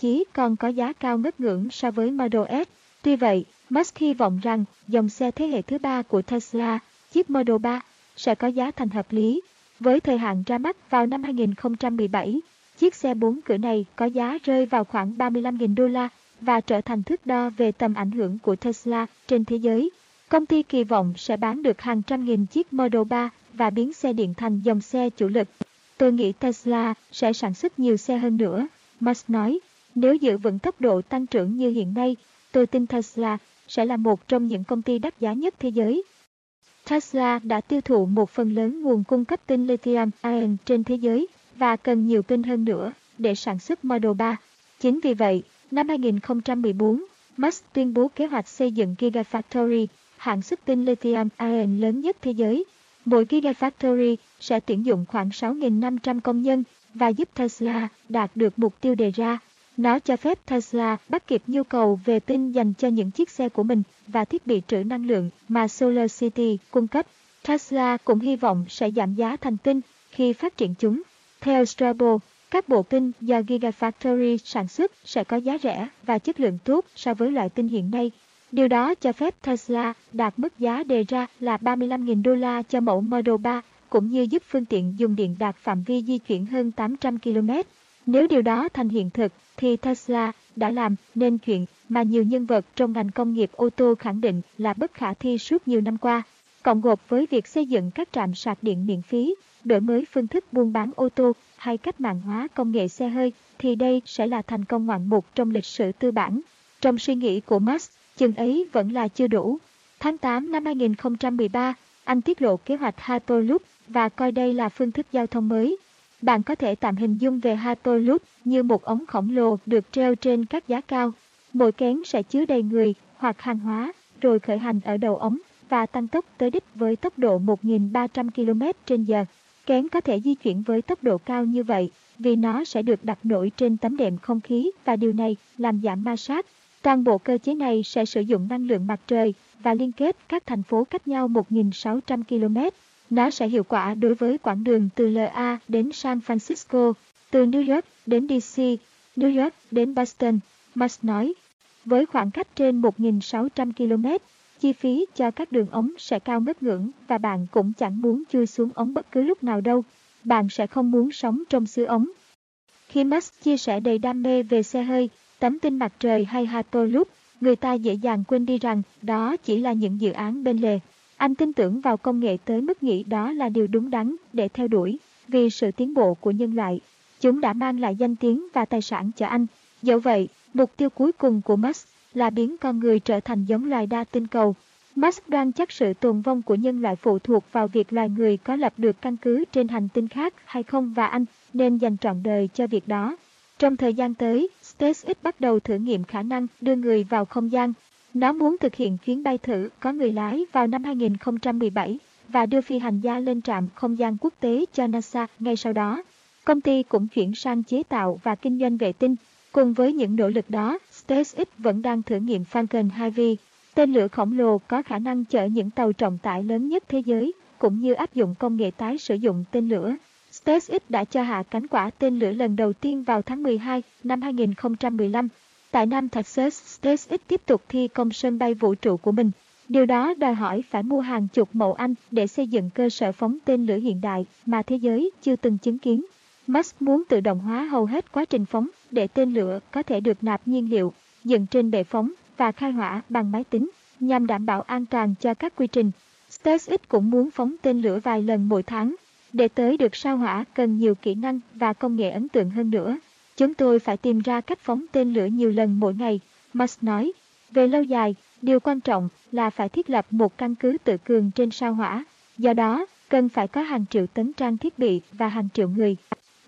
chí còn có giá cao ngất ngưỡng so với Model S. Tuy vậy, Musk hy vọng rằng dòng xe thế hệ thứ ba của Tesla, chiếc Model 3, sẽ có giá thành hợp lý. Với thời hạn ra mắt vào năm 2017, chiếc xe 4 cửa này có giá rơi vào khoảng 35.000 đô la và trở thành thước đo về tầm ảnh hưởng của Tesla trên thế giới. Công ty kỳ vọng sẽ bán được hàng trăm nghìn chiếc Model 3 và biến xe điện thành dòng xe chủ lực. Tôi nghĩ Tesla sẽ sản xuất nhiều xe hơn nữa, Musk nói. Nếu giữ vững tốc độ tăng trưởng như hiện nay, tôi tin Tesla sẽ là một trong những công ty đắt giá nhất thế giới. Tesla đã tiêu thụ một phần lớn nguồn cung cấp pin lithium-ion trên thế giới và cần nhiều pin hơn nữa để sản xuất Model 3. Chính vì vậy, năm 2014, Musk tuyên bố kế hoạch xây dựng Gigafactory, hãng xuất pin lithium-ion lớn nhất thế giới. Mỗi Gigafactory sẽ tuyển dụng khoảng 6.500 công nhân và giúp Tesla đạt được mục tiêu đề ra. Nó cho phép Tesla bắt kịp nhu cầu về pin dành cho những chiếc xe của mình và thiết bị trữ năng lượng mà SolarCity cung cấp. Tesla cũng hy vọng sẽ giảm giá thành pin khi phát triển chúng. Theo Strabo, các bộ pin do Gigafactory sản xuất sẽ có giá rẻ và chất lượng tốt so với loại pin hiện nay. Điều đó cho phép Tesla đạt mức giá đề ra là 35.000 đô la cho mẫu Model 3, cũng như giúp phương tiện dùng điện đạt phạm vi di chuyển hơn 800 km. Nếu điều đó thành hiện thực, thì Tesla đã làm nên chuyện mà nhiều nhân vật trong ngành công nghiệp ô tô khẳng định là bất khả thi suốt nhiều năm qua. Cộng gộp với việc xây dựng các trạm sạc điện miễn phí, đổi mới phương thức buôn bán ô tô hay cách mạng hóa công nghệ xe hơi, thì đây sẽ là thành công ngoạn mục trong lịch sử tư bản. Trong suy nghĩ của Musk, chừng ấy vẫn là chưa đủ. Tháng 8 năm 2013, anh tiết lộ kế hoạch Hyperloop và coi đây là phương thức giao thông mới. Bạn có thể tạm hình dung về Hyperloop như một ống khổng lồ được treo trên các giá cao. Mỗi kén sẽ chứa đầy người hoặc hàng hóa, rồi khởi hành ở đầu ống và tăng tốc tới đích với tốc độ 1.300 km h Kén có thể di chuyển với tốc độ cao như vậy vì nó sẽ được đặt nổi trên tấm đệm không khí và điều này làm giảm ma sát. Toàn bộ cơ chế này sẽ sử dụng năng lượng mặt trời và liên kết các thành phố cách nhau 1.600 km. Nó sẽ hiệu quả đối với quãng đường từ LA đến San Francisco, từ New York đến DC, New York đến Boston, Musk nói. Với khoảng cách trên 1.600 km, chi phí cho các đường ống sẽ cao ngất ngưỡng và bạn cũng chẳng muốn chui xuống ống bất cứ lúc nào đâu. Bạn sẽ không muốn sống trong xứ ống. Khi Musk chia sẻ đầy đam mê về xe hơi, tấm tin mặt trời hay Hyperloop, người ta dễ dàng quên đi rằng đó chỉ là những dự án bên lề. Anh tin tưởng vào công nghệ tới mức nghĩ đó là điều đúng đắn để theo đuổi, vì sự tiến bộ của nhân loại. Chúng đã mang lại danh tiếng và tài sản cho anh. Dẫu vậy, mục tiêu cuối cùng của Musk là biến con người trở thành giống loài đa tinh cầu. Musk đoan chắc sự tồn vong của nhân loại phụ thuộc vào việc loài người có lập được căn cứ trên hành tinh khác hay không và anh nên dành trọn đời cho việc đó. Trong thời gian tới, SpaceX bắt đầu thử nghiệm khả năng đưa người vào không gian. Nó muốn thực hiện chuyến bay thử có người lái vào năm 2017 và đưa phi hành gia lên trạm không gian quốc tế cho NASA ngay sau đó. Công ty cũng chuyển sang chế tạo và kinh doanh vệ tinh. Cùng với những nỗ lực đó, SpaceX vẫn đang thử nghiệm Falcon 2V, tên lửa khổng lồ có khả năng chở những tàu trọng tải lớn nhất thế giới, cũng như áp dụng công nghệ tái sử dụng tên lửa. SpaceX đã cho hạ cánh quả tên lửa lần đầu tiên vào tháng 12 năm 2015. Tại Nam Texas, SpaceX tiếp tục thi công sân bay vũ trụ của mình. Điều đó đòi hỏi phải mua hàng chục mẫu Anh để xây dựng cơ sở phóng tên lửa hiện đại mà thế giới chưa từng chứng kiến. Musk muốn tự động hóa hầu hết quá trình phóng để tên lửa có thể được nạp nhiên liệu, dựng trên bệ phóng và khai hỏa bằng máy tính nhằm đảm bảo an toàn cho các quy trình. SpaceX cũng muốn phóng tên lửa vài lần mỗi tháng. Để tới được sao hỏa cần nhiều kỹ năng và công nghệ ấn tượng hơn nữa. Chúng tôi phải tìm ra cách phóng tên lửa nhiều lần mỗi ngày, Musk nói. Về lâu dài, điều quan trọng là phải thiết lập một căn cứ tự cường trên sao hỏa. Do đó, cần phải có hàng triệu tấn trang thiết bị và hàng triệu người.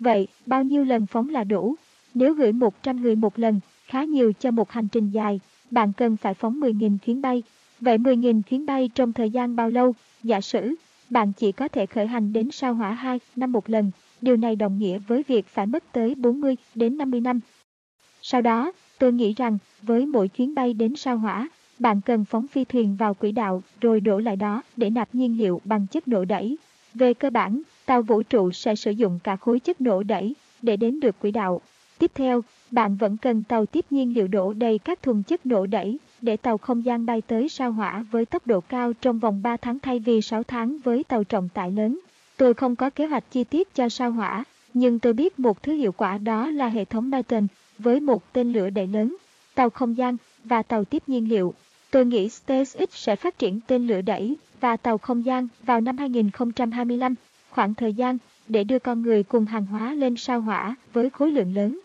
Vậy, bao nhiêu lần phóng là đủ? Nếu gửi 100 người một lần, khá nhiều cho một hành trình dài, bạn cần phải phóng 10.000 chuyến bay. Vậy 10.000 chuyến bay trong thời gian bao lâu? Giả sử, bạn chỉ có thể khởi hành đến sao hỏa 2 năm một lần. Điều này đồng nghĩa với việc phải mất tới 40 đến 50 năm. Sau đó, tôi nghĩ rằng với mỗi chuyến bay đến sao hỏa, bạn cần phóng phi thuyền vào quỹ đạo rồi đổ lại đó để nạp nhiên liệu bằng chất nổ đẩy. Về cơ bản, tàu vũ trụ sẽ sử dụng cả khối chất nổ đẩy để đến được quỹ đạo. Tiếp theo, bạn vẫn cần tàu tiếp nhiên liệu đổ đầy các thùng chất nổ đẩy để tàu không gian bay tới sao hỏa với tốc độ cao trong vòng 3 tháng thay vì 6 tháng với tàu trọng tải lớn. Tôi không có kế hoạch chi tiết cho sao hỏa, nhưng tôi biết một thứ hiệu quả đó là hệ thống Titan với một tên lửa đẩy lớn, tàu không gian và tàu tiếp nhiên liệu. Tôi nghĩ SpaceX sẽ phát triển tên lửa đẩy và tàu không gian vào năm 2025, khoảng thời gian để đưa con người cùng hàng hóa lên sao hỏa với khối lượng lớn.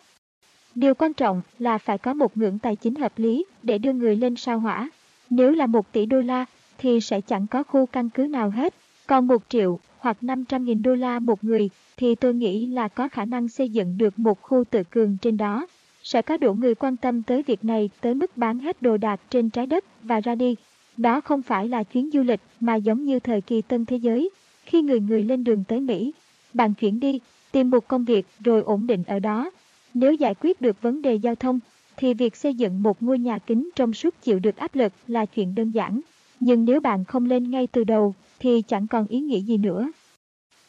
Điều quan trọng là phải có một ngưỡng tài chính hợp lý để đưa người lên sao hỏa. Nếu là một tỷ đô la thì sẽ chẳng có khu căn cứ nào hết, còn một triệu hoặc 500.000 đô la một người thì tôi nghĩ là có khả năng xây dựng được một khu tự cường trên đó. Sẽ có đủ người quan tâm tới việc này tới mức bán hết đồ đạc trên trái đất và ra đi. Đó không phải là chuyến du lịch mà giống như thời kỳ tân thế giới, khi người người lên đường tới Mỹ. Bạn chuyển đi, tìm một công việc rồi ổn định ở đó. Nếu giải quyết được vấn đề giao thông, thì việc xây dựng một ngôi nhà kính trong suốt chịu được áp lực là chuyện đơn giản. Nhưng nếu bạn không lên ngay từ đầu, thì chẳng còn ý nghĩa gì nữa.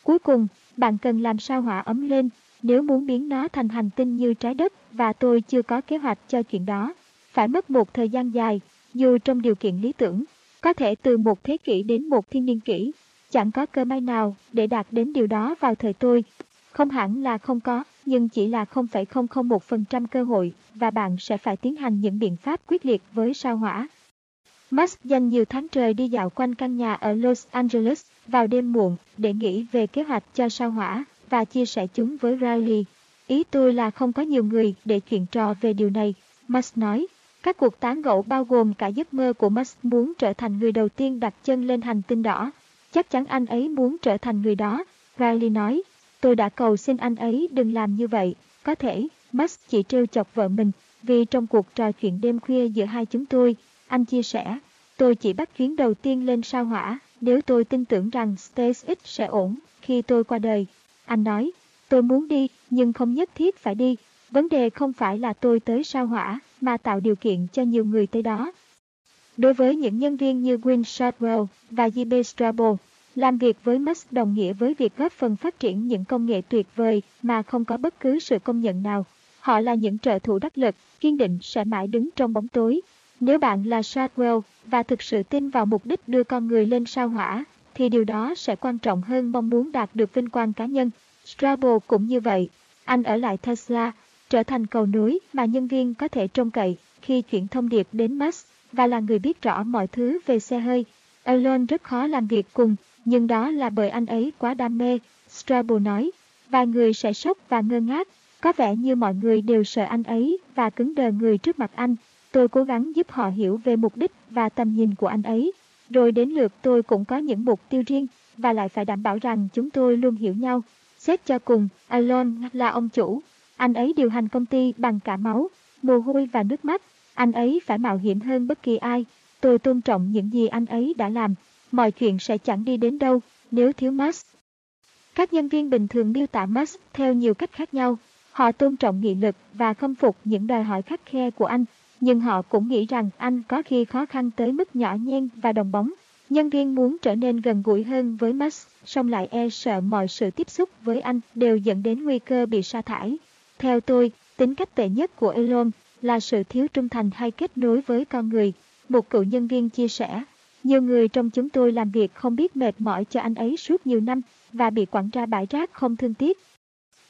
Cuối cùng, bạn cần làm sao hỏa ấm lên nếu muốn biến nó thành hành tinh như trái đất và tôi chưa có kế hoạch cho chuyện đó. Phải mất một thời gian dài, dù trong điều kiện lý tưởng, có thể từ một thế kỷ đến một thiên niên kỷ. Chẳng có cơ may nào để đạt đến điều đó vào thời tôi. Không hẳn là không có, nhưng chỉ là 0,001% cơ hội và bạn sẽ phải tiến hành những biện pháp quyết liệt với sao hỏa. Musk dành nhiều tháng trời đi dạo quanh căn nhà ở Los Angeles vào đêm muộn để nghĩ về kế hoạch cho sao hỏa và chia sẻ chúng với Riley. Ý tôi là không có nhiều người để chuyện trò về điều này, Musk nói. Các cuộc tán gẫu bao gồm cả giấc mơ của Musk muốn trở thành người đầu tiên đặt chân lên hành tinh đỏ. Chắc chắn anh ấy muốn trở thành người đó, Riley nói. Tôi đã cầu xin anh ấy đừng làm như vậy. Có thể, Musk chỉ trêu chọc vợ mình, vì trong cuộc trò chuyện đêm khuya giữa hai chúng tôi, anh chia sẻ, tôi chỉ bắt chuyến đầu tiên lên sao hỏa nếu tôi tin tưởng rằng SpaceX sẽ ổn khi tôi qua đời. Anh nói, tôi muốn đi nhưng không nhất thiết phải đi. Vấn đề không phải là tôi tới sao hỏa mà tạo điều kiện cho nhiều người tới đó. Đối với những nhân viên như Win Shadwell và J.B. Làm việc với Musk đồng nghĩa với việc góp phần phát triển những công nghệ tuyệt vời mà không có bất cứ sự công nhận nào. Họ là những trợ thủ đắc lực, kiên định sẽ mãi đứng trong bóng tối. Nếu bạn là Shadwell và thực sự tin vào mục đích đưa con người lên sao hỏa, thì điều đó sẽ quan trọng hơn mong muốn đạt được vinh quang cá nhân. Strabo cũng như vậy. Anh ở lại Tesla, trở thành cầu nối mà nhân viên có thể trông cậy khi chuyển thông điệp đến Musk và là người biết rõ mọi thứ về xe hơi. Elon rất khó làm việc cùng nhưng đó là bởi anh ấy quá đam mê, Strabo nói. Vài người sẽ sốc và ngơ ngác, có vẻ như mọi người đều sợ anh ấy và cứng đờ người trước mặt anh. Tôi cố gắng giúp họ hiểu về mục đích và tầm nhìn của anh ấy. Rồi đến lượt tôi cũng có những mục tiêu riêng và lại phải đảm bảo rằng chúng tôi luôn hiểu nhau. Xét cho cùng, Alon là ông chủ. Anh ấy điều hành công ty bằng cả máu, mồ hôi và nước mắt. Anh ấy phải mạo hiểm hơn bất kỳ ai. Tôi tôn trọng những gì anh ấy đã làm mọi chuyện sẽ chẳng đi đến đâu nếu thiếu Max. Các nhân viên bình thường miêu tả Max theo nhiều cách khác nhau. Họ tôn trọng nghị lực và khâm phục những đòi hỏi khắc khe của anh, nhưng họ cũng nghĩ rằng anh có khi khó khăn tới mức nhỏ nhen và đồng bóng. Nhân viên muốn trở nên gần gũi hơn với Musk, song lại e sợ mọi sự tiếp xúc với anh đều dẫn đến nguy cơ bị sa thải. Theo tôi, tính cách tệ nhất của Elon là sự thiếu trung thành hay kết nối với con người, một cựu nhân viên chia sẻ. Nhiều người trong chúng tôi làm việc không biết mệt mỏi cho anh ấy suốt nhiều năm và bị quản ra bãi rác không thương tiếc.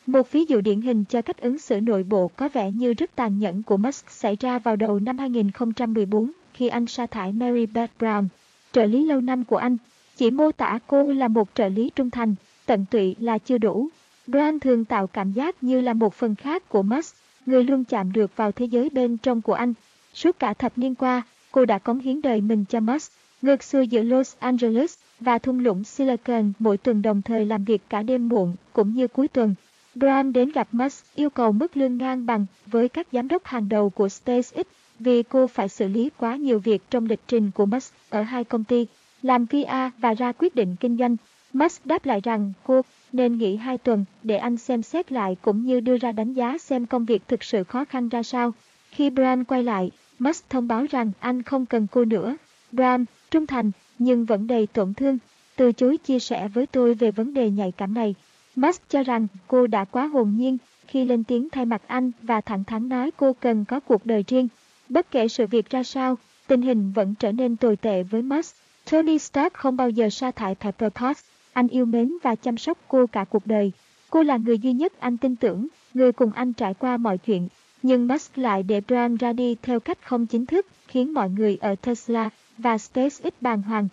Một ví dụ điển hình cho cách ứng xử nội bộ có vẻ như rất tàn nhẫn của Musk xảy ra vào đầu năm 2014 khi anh sa thải Mary Beth Brown, trợ lý lâu năm của anh. Chỉ mô tả cô là một trợ lý trung thành, tận tụy là chưa đủ. Brown thường tạo cảm giác như là một phần khác của Musk, người luôn chạm được vào thế giới bên trong của anh. Suốt cả thập niên qua, cô đã cống hiến đời mình cho Musk. Ngược xuôi giữa Los Angeles và thung lũng Silicon mỗi tuần đồng thời làm việc cả đêm muộn cũng như cuối tuần. Brown đến gặp Musk yêu cầu mức lương ngang bằng với các giám đốc hàng đầu của SpaceX vì cô phải xử lý quá nhiều việc trong lịch trình của Musk ở hai công ty, làm PR và ra quyết định kinh doanh. Musk đáp lại rằng cô nên nghỉ hai tuần để anh xem xét lại cũng như đưa ra đánh giá xem công việc thực sự khó khăn ra sao. Khi Brown quay lại, Musk thông báo rằng anh không cần cô nữa. Brown trung thành, nhưng vẫn đầy tổn thương, từ chối chia sẻ với tôi về vấn đề nhạy cảm này. Max cho rằng cô đã quá hồn nhiên khi lên tiếng thay mặt anh và thẳng thắn nói cô cần có cuộc đời riêng. Bất kể sự việc ra sao, tình hình vẫn trở nên tồi tệ với Max. Tony Stark không bao giờ sa thải Pepper Potts. Anh yêu mến và chăm sóc cô cả cuộc đời. Cô là người duy nhất anh tin tưởng, người cùng anh trải qua mọi chuyện. Nhưng Max lại để Brian ra đi theo cách không chính thức, khiến mọi người ở Tesla và SpaceX bàng hoàng.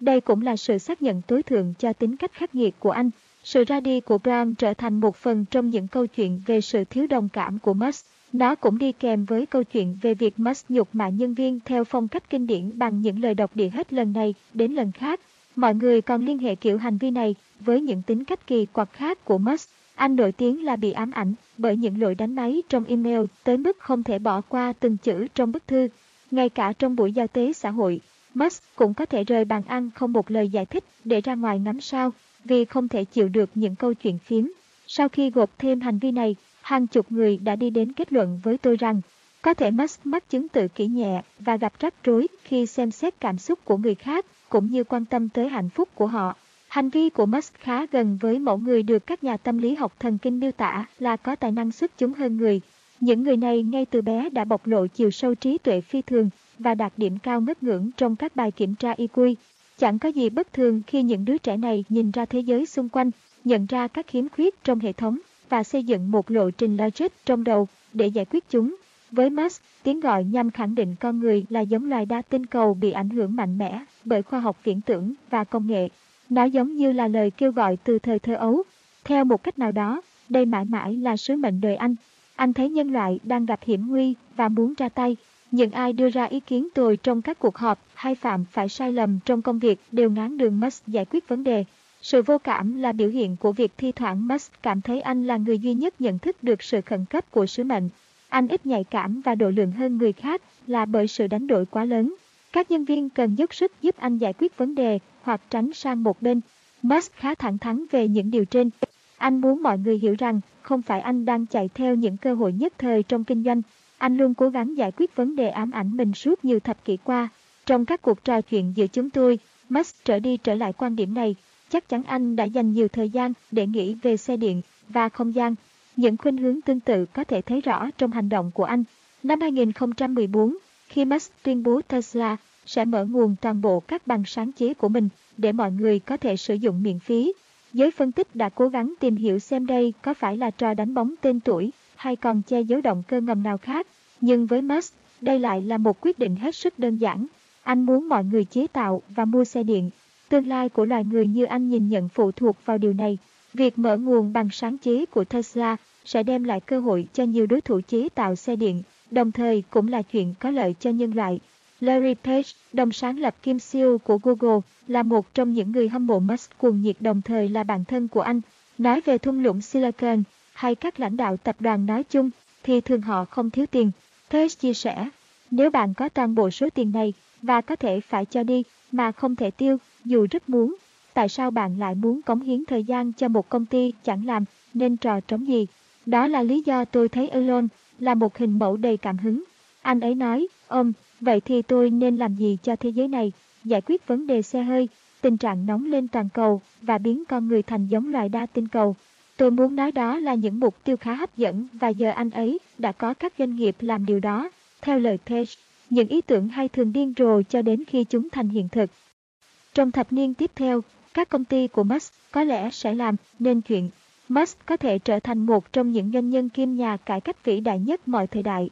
Đây cũng là sự xác nhận tối thượng cho tính cách khắc nghiệt của anh. Sự ra đi của Brown trở thành một phần trong những câu chuyện về sự thiếu đồng cảm của Musk. Nó cũng đi kèm với câu chuyện về việc Musk nhục mạ nhân viên theo phong cách kinh điển bằng những lời độc địa hết lần này đến lần khác. Mọi người còn liên hệ kiểu hành vi này với những tính cách kỳ quặc khác của Musk. Anh nổi tiếng là bị ám ảnh bởi những lỗi đánh máy trong email tới mức không thể bỏ qua từng chữ trong bức thư. Ngay cả trong buổi giao tế xã hội, Musk cũng có thể rời bàn ăn không một lời giải thích để ra ngoài ngắm sao vì không thể chịu được những câu chuyện phiếm. Sau khi gộp thêm hành vi này, hàng chục người đã đi đến kết luận với tôi rằng có thể Musk mắc chứng tự kỷ nhẹ và gặp rắc rối khi xem xét cảm xúc của người khác cũng như quan tâm tới hạnh phúc của họ. Hành vi của Musk khá gần với mẫu người được các nhà tâm lý học thần kinh miêu tả là có tài năng xuất chúng hơn người. Những người này ngay từ bé đã bộc lộ chiều sâu trí tuệ phi thường và đạt điểm cao ngất ngưỡng trong các bài kiểm tra IQ. Chẳng có gì bất thường khi những đứa trẻ này nhìn ra thế giới xung quanh, nhận ra các khiếm khuyết trong hệ thống và xây dựng một lộ trình logic trong đầu để giải quyết chúng. Với Musk, tiếng gọi nhằm khẳng định con người là giống loài đa tinh cầu bị ảnh hưởng mạnh mẽ bởi khoa học viễn tưởng và công nghệ. Nó giống như là lời kêu gọi từ thời thơ ấu. Theo một cách nào đó, đây mãi mãi là sứ mệnh đời anh. Anh thấy nhân loại đang gặp hiểm nguy và muốn ra tay. Những ai đưa ra ý kiến tồi trong các cuộc họp hay phạm phải sai lầm trong công việc đều ngán đường Musk giải quyết vấn đề. Sự vô cảm là biểu hiện của việc thi thoảng Musk cảm thấy anh là người duy nhất nhận thức được sự khẩn cấp của sứ mệnh. Anh ít nhạy cảm và độ lượng hơn người khác là bởi sự đánh đổi quá lớn. Các nhân viên cần dốc sức giúp anh giải quyết vấn đề hoặc tránh sang một bên. Musk khá thẳng thắn về những điều trên. Anh muốn mọi người hiểu rằng không phải anh đang chạy theo những cơ hội nhất thời trong kinh doanh. Anh luôn cố gắng giải quyết vấn đề ám ảnh mình suốt nhiều thập kỷ qua. Trong các cuộc trò chuyện giữa chúng tôi, Musk trở đi trở lại quan điểm này. Chắc chắn anh đã dành nhiều thời gian để nghĩ về xe điện và không gian. Những khuynh hướng tương tự có thể thấy rõ trong hành động của anh. Năm 2014, khi Musk tuyên bố Tesla sẽ mở nguồn toàn bộ các bằng sáng chế của mình để mọi người có thể sử dụng miễn phí. Giới phân tích đã cố gắng tìm hiểu xem đây có phải là trò đánh bóng tên tuổi hay còn che giấu động cơ ngầm nào khác. Nhưng với Musk, đây lại là một quyết định hết sức đơn giản. Anh muốn mọi người chế tạo và mua xe điện. Tương lai của loài người như anh nhìn nhận phụ thuộc vào điều này. Việc mở nguồn bằng sáng chế của Tesla sẽ đem lại cơ hội cho nhiều đối thủ chế tạo xe điện, đồng thời cũng là chuyện có lợi cho nhân loại. Larry Page, đồng sáng lập Kim Siêu của Google, là một trong những người hâm mộ Musk cuồng nhiệt đồng thời là bạn thân của anh. Nói về thung lũng Silicon hay các lãnh đạo tập đoàn nói chung, thì thường họ không thiếu tiền. Thế chia sẻ, nếu bạn có toàn bộ số tiền này và có thể phải cho đi mà không thể tiêu dù rất muốn, tại sao bạn lại muốn cống hiến thời gian cho một công ty chẳng làm nên trò trống gì? Đó là lý do tôi thấy Elon là một hình mẫu đầy cảm hứng. Anh ấy nói, ông, Vậy thì tôi nên làm gì cho thế giới này? Giải quyết vấn đề xe hơi, tình trạng nóng lên toàn cầu và biến con người thành giống loài đa tinh cầu. Tôi muốn nói đó là những mục tiêu khá hấp dẫn và giờ anh ấy đã có các doanh nghiệp làm điều đó. Theo lời Page, những ý tưởng hay thường điên rồ cho đến khi chúng thành hiện thực. Trong thập niên tiếp theo, các công ty của Musk có lẽ sẽ làm nên chuyện. Musk có thể trở thành một trong những doanh nhân kim nhà cải cách vĩ đại nhất mọi thời đại.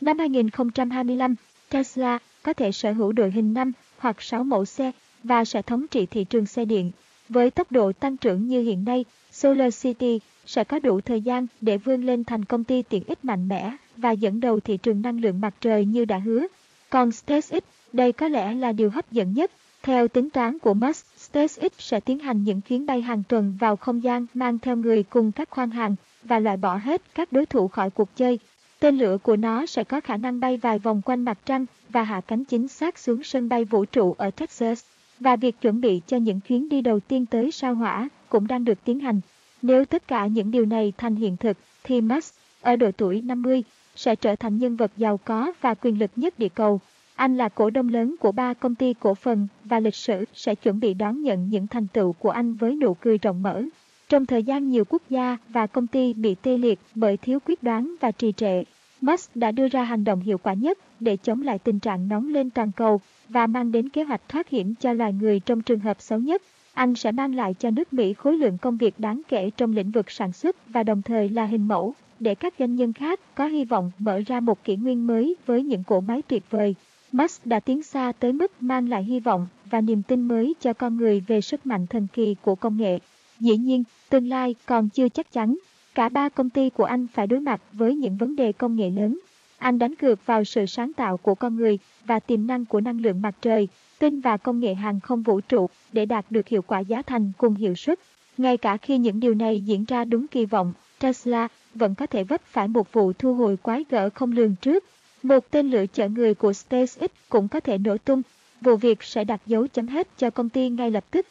Năm 2025, Tesla có thể sở hữu đội hình 5 hoặc 6 mẫu xe và sẽ thống trị thị trường xe điện. Với tốc độ tăng trưởng như hiện nay, Solar City sẽ có đủ thời gian để vươn lên thành công ty tiện ích mạnh mẽ và dẫn đầu thị trường năng lượng mặt trời như đã hứa. Còn SpaceX, đây có lẽ là điều hấp dẫn nhất. Theo tính toán của Musk, SpaceX sẽ tiến hành những chuyến bay hàng tuần vào không gian mang theo người cùng các khoang hàng và loại bỏ hết các đối thủ khỏi cuộc chơi. Tên lửa của nó sẽ có khả năng bay vài vòng quanh mặt trăng và hạ cánh chính xác xuống sân bay vũ trụ ở Texas. Và việc chuẩn bị cho những chuyến đi đầu tiên tới sao hỏa cũng đang được tiến hành. Nếu tất cả những điều này thành hiện thực, thì Musk, ở độ tuổi 50, sẽ trở thành nhân vật giàu có và quyền lực nhất địa cầu. Anh là cổ đông lớn của ba công ty cổ phần và lịch sử sẽ chuẩn bị đón nhận những thành tựu của anh với nụ cười rộng mở. Trong thời gian nhiều quốc gia và công ty bị tê liệt bởi thiếu quyết đoán và trì trệ, Musk đã đưa ra hành động hiệu quả nhất để chống lại tình trạng nóng lên toàn cầu và mang đến kế hoạch thoát hiểm cho loài người trong trường hợp xấu nhất. Anh sẽ mang lại cho nước Mỹ khối lượng công việc đáng kể trong lĩnh vực sản xuất và đồng thời là hình mẫu để các doanh nhân khác có hy vọng mở ra một kỷ nguyên mới với những cỗ máy tuyệt vời. Musk đã tiến xa tới mức mang lại hy vọng và niềm tin mới cho con người về sức mạnh thần kỳ của công nghệ. Dĩ nhiên, tương lai còn chưa chắc chắn. Cả ba công ty của anh phải đối mặt với những vấn đề công nghệ lớn. Anh đánh cược vào sự sáng tạo của con người và tiềm năng của năng lượng mặt trời, tin và công nghệ hàng không vũ trụ để đạt được hiệu quả giá thành cùng hiệu suất. Ngay cả khi những điều này diễn ra đúng kỳ vọng, Tesla vẫn có thể vấp phải một vụ thu hồi quái gở không lường trước. Một tên lửa chở người của SpaceX cũng có thể nổ tung. Vụ việc sẽ đặt dấu chấm hết cho công ty ngay lập tức.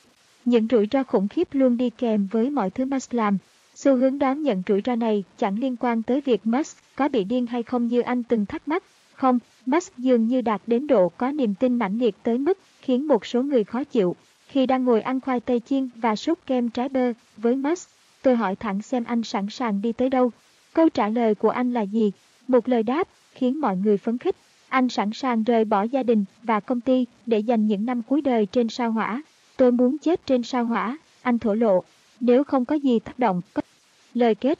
Những rủi ro khủng khiếp luôn đi kèm với mọi thứ Musk làm. Xu hướng đoán nhận rủi ro này chẳng liên quan tới việc Musk có bị điên hay không như anh từng thắc mắc. Không, Musk dường như đạt đến độ có niềm tin mãnh liệt tới mức khiến một số người khó chịu. Khi đang ngồi ăn khoai tây chiên và sốt kem trái bơ với Musk, tôi hỏi thẳng xem anh sẵn sàng đi tới đâu. Câu trả lời của anh là gì? Một lời đáp khiến mọi người phấn khích. Anh sẵn sàng rời bỏ gia đình và công ty để dành những năm cuối đời trên sao hỏa. Tôi muốn chết trên sao hỏa, anh thổ lộ. Nếu không có gì tác động. Lời kết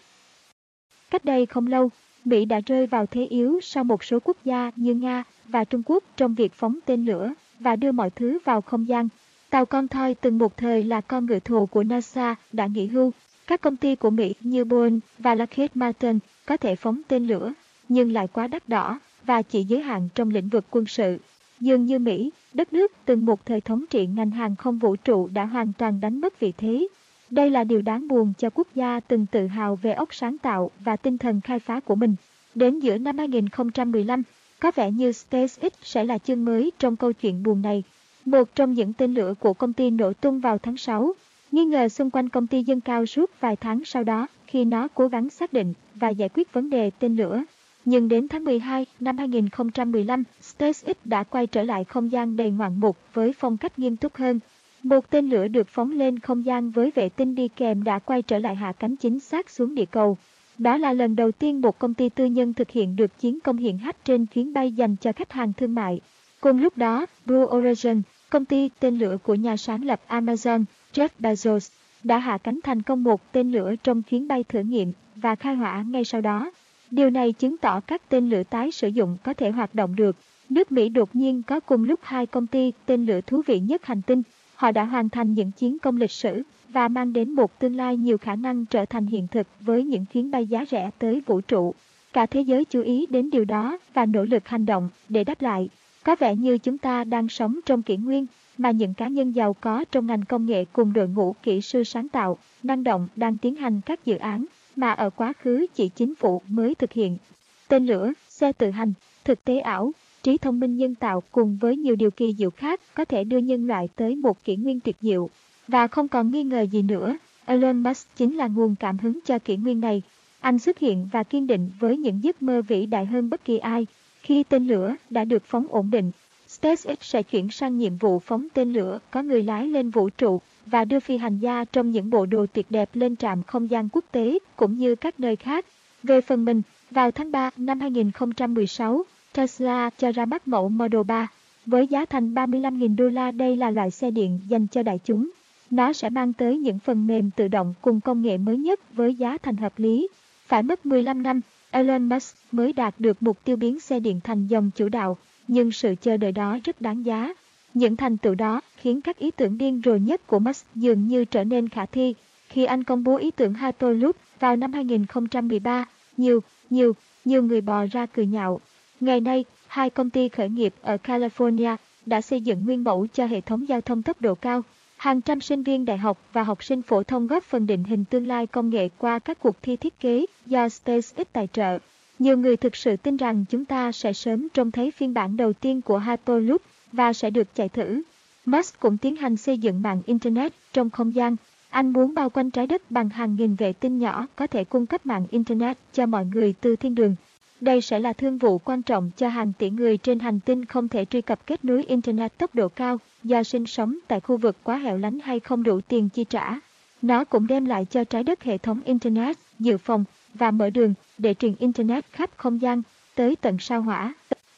Cách đây không lâu, Mỹ đã rơi vào thế yếu sau một số quốc gia như Nga và Trung Quốc trong việc phóng tên lửa và đưa mọi thứ vào không gian. Tàu con thoi từng một thời là con ngựa thù của NASA đã nghỉ hưu. Các công ty của Mỹ như Boeing và Lockheed Martin có thể phóng tên lửa, nhưng lại quá đắt đỏ và chỉ giới hạn trong lĩnh vực quân sự. Dường như Mỹ, đất nước từng một thời thống trị ngành hàng không vũ trụ đã hoàn toàn đánh mất vị thế. Đây là điều đáng buồn cho quốc gia từng tự hào về óc sáng tạo và tinh thần khai phá của mình. Đến giữa năm 2015, có vẻ như SpaceX sẽ là chương mới trong câu chuyện buồn này. Một trong những tên lửa của công ty nổ tung vào tháng 6, nghi ngờ xung quanh công ty dâng cao suốt vài tháng sau đó khi nó cố gắng xác định và giải quyết vấn đề tên lửa. Nhưng đến tháng 12 năm 2015, SpaceX đã quay trở lại không gian đầy ngoạn mục với phong cách nghiêm túc hơn. Một tên lửa được phóng lên không gian với vệ tinh đi kèm đã quay trở lại hạ cánh chính xác xuống địa cầu. Đó là lần đầu tiên một công ty tư nhân thực hiện được chiến công hiển hách trên chuyến bay dành cho khách hàng thương mại. Cùng lúc đó, Blue Origin, công ty tên lửa của nhà sáng lập Amazon, Jeff Bezos, đã hạ cánh thành công một tên lửa trong chuyến bay thử nghiệm và khai hỏa ngay sau đó. Điều này chứng tỏ các tên lửa tái sử dụng có thể hoạt động được. Nước Mỹ đột nhiên có cùng lúc hai công ty tên lửa thú vị nhất hành tinh. Họ đã hoàn thành những chiến công lịch sử và mang đến một tương lai nhiều khả năng trở thành hiện thực với những chuyến bay giá rẻ tới vũ trụ. Cả thế giới chú ý đến điều đó và nỗ lực hành động để đáp lại. Có vẻ như chúng ta đang sống trong kỷ nguyên mà những cá nhân giàu có trong ngành công nghệ cùng đội ngũ kỹ sư sáng tạo, năng động đang tiến hành các dự án mà ở quá khứ chỉ chính phủ mới thực hiện. Tên lửa, xe tự hành, thực tế ảo, trí thông minh nhân tạo cùng với nhiều điều kỳ diệu khác có thể đưa nhân loại tới một kỷ nguyên tuyệt diệu. Và không còn nghi ngờ gì nữa, Elon Musk chính là nguồn cảm hứng cho kỷ nguyên này. Anh xuất hiện và kiên định với những giấc mơ vĩ đại hơn bất kỳ ai. Khi tên lửa đã được phóng ổn định, SpaceX sẽ chuyển sang nhiệm vụ phóng tên lửa có người lái lên vũ trụ và đưa phi hành gia trong những bộ đồ tuyệt đẹp lên trạm không gian quốc tế cũng như các nơi khác. Về phần mình, vào tháng 3 năm 2016, Tesla cho ra mắt mẫu Model 3. Với giá thành 35.000 đô la đây là loại xe điện dành cho đại chúng. Nó sẽ mang tới những phần mềm tự động cùng công nghệ mới nhất với giá thành hợp lý. Phải mất 15 năm, Elon Musk mới đạt được mục tiêu biến xe điện thành dòng chủ đạo, nhưng sự chờ đợi đó rất đáng giá. Những thành tựu đó khiến các ý tưởng điên rồ nhất của Musk dường như trở nên khả thi. Khi anh công bố ý tưởng Hyperloop vào năm 2013, nhiều, nhiều, nhiều người bò ra cười nhạo. Ngày nay, hai công ty khởi nghiệp ở California đã xây dựng nguyên mẫu cho hệ thống giao thông tốc độ cao. Hàng trăm sinh viên đại học và học sinh phổ thông góp phần định hình tương lai công nghệ qua các cuộc thi thiết kế do SpaceX tài trợ. Nhiều người thực sự tin rằng chúng ta sẽ sớm trông thấy phiên bản đầu tiên của Hyperloop và sẽ được chạy thử. Musk cũng tiến hành xây dựng mạng Internet trong không gian. Anh muốn bao quanh trái đất bằng hàng nghìn vệ tinh nhỏ có thể cung cấp mạng Internet cho mọi người từ thiên đường. Đây sẽ là thương vụ quan trọng cho hàng tỷ người trên hành tinh không thể truy cập kết nối Internet tốc độ cao do sinh sống tại khu vực quá hẻo lánh hay không đủ tiền chi trả. Nó cũng đem lại cho trái đất hệ thống Internet, dự phòng và mở đường để truyền Internet khắp không gian tới tận sao hỏa.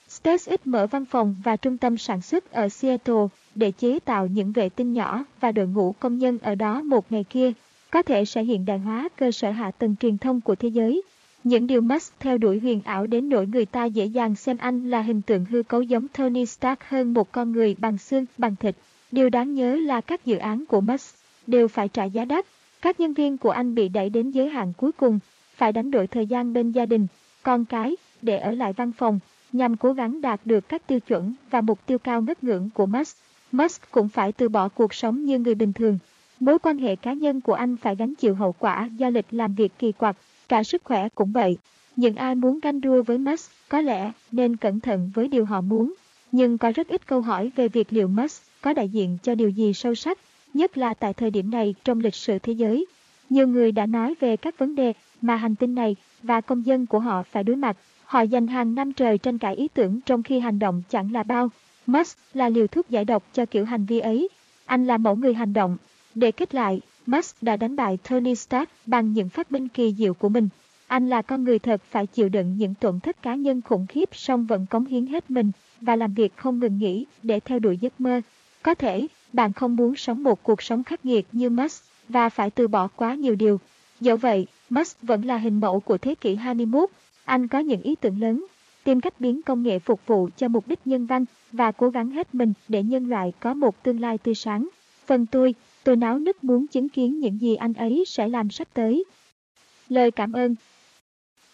SpaceX mở văn phòng và trung tâm sản xuất ở Seattle để chế tạo những vệ tinh nhỏ và đội ngũ công nhân ở đó một ngày kia có thể sẽ hiện đại hóa cơ sở hạ tầng truyền thông của thế giới. Những điều Musk theo đuổi huyền ảo đến nỗi người ta dễ dàng xem anh là hình tượng hư cấu giống Tony Stark hơn một con người bằng xương, bằng thịt. Điều đáng nhớ là các dự án của Musk đều phải trả giá đắt. Các nhân viên của anh bị đẩy đến giới hạn cuối cùng, phải đánh đổi thời gian bên gia đình, con cái để ở lại văn phòng nhằm cố gắng đạt được các tiêu chuẩn và mục tiêu cao ngất ngưỡng của Musk. Musk cũng phải từ bỏ cuộc sống như người bình thường. Mối quan hệ cá nhân của anh phải gánh chịu hậu quả do lịch làm việc kỳ quặc, cả sức khỏe cũng vậy. Những ai muốn ganh đua với Musk có lẽ nên cẩn thận với điều họ muốn. Nhưng có rất ít câu hỏi về việc liệu Musk có đại diện cho điều gì sâu sắc, nhất là tại thời điểm này trong lịch sử thế giới. Nhiều người đã nói về các vấn đề mà hành tinh này và công dân của họ phải đối mặt. Họ dành hàng năm trời tranh cãi ý tưởng trong khi hành động chẳng là bao. Musk là liều thuốc giải độc cho kiểu hành vi ấy. Anh là mẫu người hành động. Để kết lại, Max đã đánh bại Tony Stark bằng những phát minh kỳ diệu của mình. Anh là con người thật phải chịu đựng những tổn thất cá nhân khủng khiếp song vẫn cống hiến hết mình và làm việc không ngừng nghỉ để theo đuổi giấc mơ. Có thể, bạn không muốn sống một cuộc sống khắc nghiệt như Max và phải từ bỏ quá nhiều điều. Dẫu vậy, Max vẫn là hình mẫu của thế kỷ 21. Anh có những ý tưởng lớn, tìm cách biến công nghệ phục vụ cho mục đích nhân văn và cố gắng hết mình để nhân loại có một tương lai tươi sáng. Phần tôi, tôi náo nức muốn chứng kiến những gì anh ấy sẽ làm sắp tới. Lời cảm ơn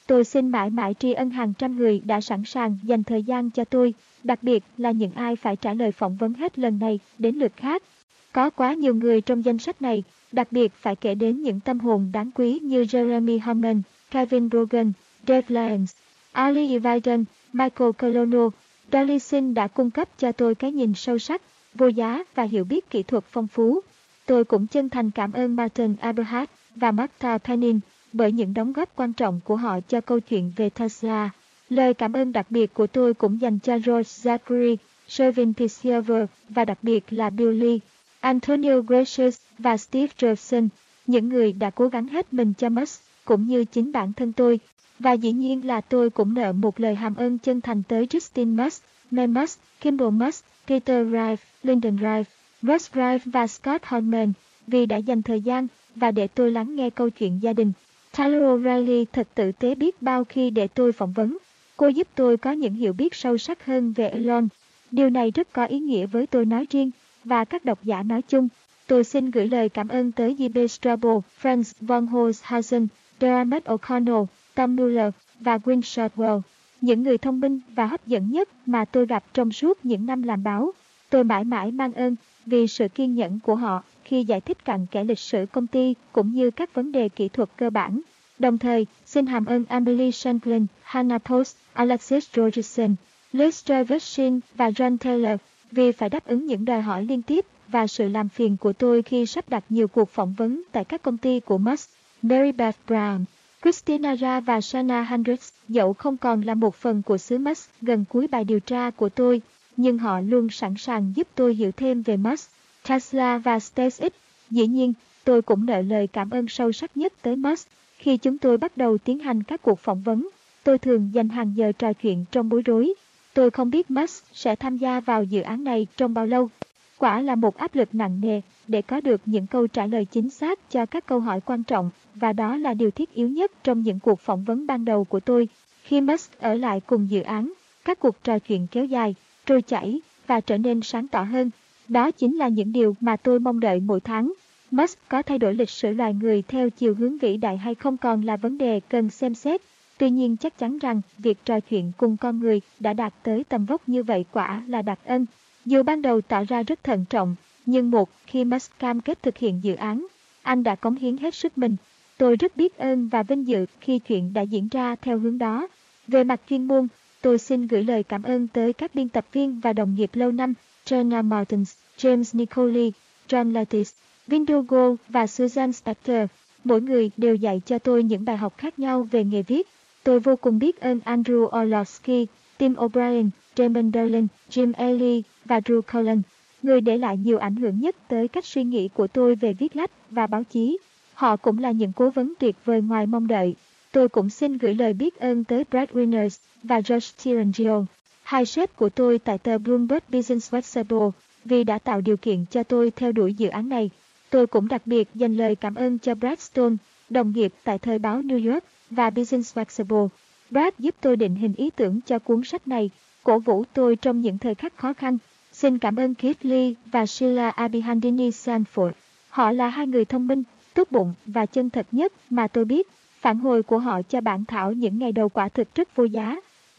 Tôi xin mãi mãi tri ân hàng trăm người đã sẵn sàng dành thời gian cho tôi, đặc biệt là những ai phải trả lời phỏng vấn hết lần này đến lượt khác. Có quá nhiều người trong danh sách này, đặc biệt phải kể đến những tâm hồn đáng quý như Jeremy Hammond, Kevin Rogan, Dave Lyons, Ali Eviden, Michael Colono. Dolly Sin đã cung cấp cho tôi cái nhìn sâu sắc, vô giá và hiểu biết kỹ thuật phong phú. Tôi cũng chân thành cảm ơn Martin Eberhard và Martha Penning bởi những đóng góp quan trọng của họ cho câu chuyện về Tesla. Lời cảm ơn đặc biệt của tôi cũng dành cho George Zachary, Shervin P. Silver và đặc biệt là Bill Lee, Antonio Gracious và Steve Jobson, những người đã cố gắng hết mình cho Musk, cũng như chính bản thân tôi. Và dĩ nhiên là tôi cũng nợ một lời hàm ơn chân thành tới Justin Musk, May Musk, Kimball Musk, Peter Rive, Lyndon Rive, Russ Drive và Scott Horman vì đã dành thời gian và để tôi lắng nghe câu chuyện gia đình. Tyler O'Reilly thật tử tế biết bao khi để tôi phỏng vấn. Cô giúp tôi có những hiểu biết sâu sắc hơn về Elon. Điều này rất có ý nghĩa với tôi nói riêng và các độc giả nói chung. Tôi xin gửi lời cảm ơn tới J.B. Strabo, Franz von Holzhausen, Dermot O'Connell, Tom Mueller và Win Shotwell, những người thông minh và hấp dẫn nhất mà tôi gặp trong suốt những năm làm báo. Tôi mãi mãi mang ơn vì sự kiên nhẫn của họ khi giải thích cặn kẽ lịch sử công ty cũng như các vấn đề kỹ thuật cơ bản. Đồng thời, xin hàm ơn Emily Shanklin, Hannah Post, Alexis Georgeson, Liz Treversin và John Taylor vì phải đáp ứng những đòi hỏi liên tiếp và sự làm phiền của tôi khi sắp đặt nhiều cuộc phỏng vấn tại các công ty của Musk, Mary Beth Brown, Christina Ra và Shana Hendricks dẫu không còn là một phần của xứ Musk gần cuối bài điều tra của tôi, nhưng họ luôn sẵn sàng giúp tôi hiểu thêm về Musk, Tesla và SpaceX. Dĩ nhiên, tôi cũng nợ lời cảm ơn sâu sắc nhất tới Musk. Khi chúng tôi bắt đầu tiến hành các cuộc phỏng vấn, tôi thường dành hàng giờ trò chuyện trong bối rối. Tôi không biết Musk sẽ tham gia vào dự án này trong bao lâu. Quả là một áp lực nặng nề để có được những câu trả lời chính xác cho các câu hỏi quan trọng và đó là điều thiết yếu nhất trong những cuộc phỏng vấn ban đầu của tôi. Khi Musk ở lại cùng dự án, các cuộc trò chuyện kéo dài, trôi chảy và trở nên sáng tỏ hơn. Đó chính là những điều mà tôi mong đợi mỗi tháng. Musk có thay đổi lịch sử loài người theo chiều hướng vĩ đại hay không còn là vấn đề cần xem xét. Tuy nhiên chắc chắn rằng việc trò chuyện cùng con người đã đạt tới tầm vóc như vậy quả là đặc ân. Dù ban đầu tỏ ra rất thận trọng, nhưng một khi Musk cam kết thực hiện dự án, anh đã cống hiến hết sức mình. Tôi rất biết ơn và vinh dự khi chuyện đã diễn ra theo hướng đó. Về mặt chuyên môn, tôi xin gửi lời cảm ơn tới các biên tập viên và đồng nghiệp lâu năm Jenna Martins, James Nicoli, John Lattis, Vindogo và Susan Spector. Mỗi người đều dạy cho tôi những bài học khác nhau về nghề viết. Tôi vô cùng biết ơn Andrew Orlowski, Tim O'Brien, Damon Derlin, Jim Ely và Drew Cullen. người để lại nhiều ảnh hưởng nhất tới cách suy nghĩ của tôi về viết lách và báo chí. Họ cũng là những cố vấn tuyệt vời ngoài mong đợi. Tôi cũng xin gửi lời biết ơn tới Brad Winners và George Tirangio, hai sếp của tôi tại tờ Bloomberg Business Weekly, vì đã tạo điều kiện cho tôi theo đuổi dự án này. Tôi cũng đặc biệt dành lời cảm ơn cho Brad Stone, đồng nghiệp tại thời báo New York và Business Weekly. Brad giúp tôi định hình ý tưởng cho cuốn sách này, cổ vũ tôi trong những thời khắc khó khăn. Xin cảm ơn Keith Lee và Sheila Abihandini Sanford. Họ là hai người thông minh, tốt bụng và chân thật nhất mà tôi biết. Phản hồi của họ cho bản thảo những ngày đầu quả thực rất vô giá.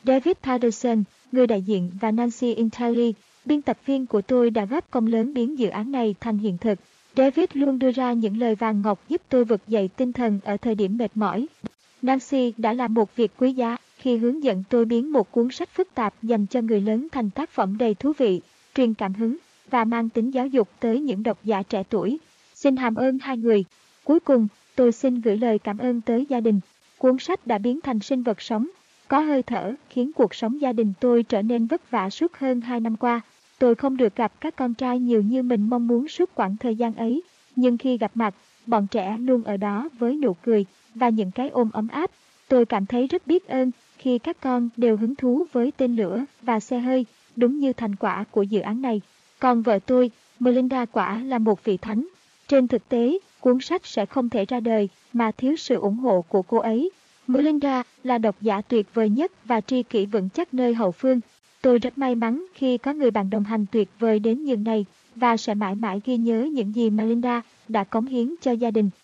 David Patterson, người đại diện và Nancy Intelli, biên tập viên của tôi đã góp công lớn biến dự án này thành hiện thực. David luôn đưa ra những lời vàng ngọc giúp tôi vực dậy tinh thần ở thời điểm mệt mỏi. Nancy đã làm một việc quý giá khi hướng dẫn tôi biến một cuốn sách phức tạp dành cho người lớn thành tác phẩm đầy thú vị, truyền cảm hứng và mang tính giáo dục tới những độc giả trẻ tuổi. Xin hàm ơn hai người. Cuối cùng, tôi xin gửi lời cảm ơn tới gia đình. Cuốn sách đã biến thành sinh vật sống, có hơi thở, khiến cuộc sống gia đình tôi trở nên vất vả suốt hơn hai năm qua. Tôi không được gặp các con trai nhiều như mình mong muốn suốt quãng thời gian ấy, nhưng khi gặp mặt, bọn trẻ luôn ở đó với nụ cười và những cái ôm ấm áp. Tôi cảm thấy rất biết ơn khi các con đều hứng thú với tên lửa và xe hơi, đúng như thành quả của dự án này. Còn vợ tôi, Melinda quả là một vị thánh. Trên thực tế, cuốn sách sẽ không thể ra đời mà thiếu sự ủng hộ của cô ấy. Melinda là độc giả tuyệt vời nhất và tri kỷ vững chắc nơi hậu phương. Tôi rất may mắn khi có người bạn đồng hành tuyệt vời đến nhường này và sẽ mãi mãi ghi nhớ những gì Melinda đã cống hiến cho gia đình.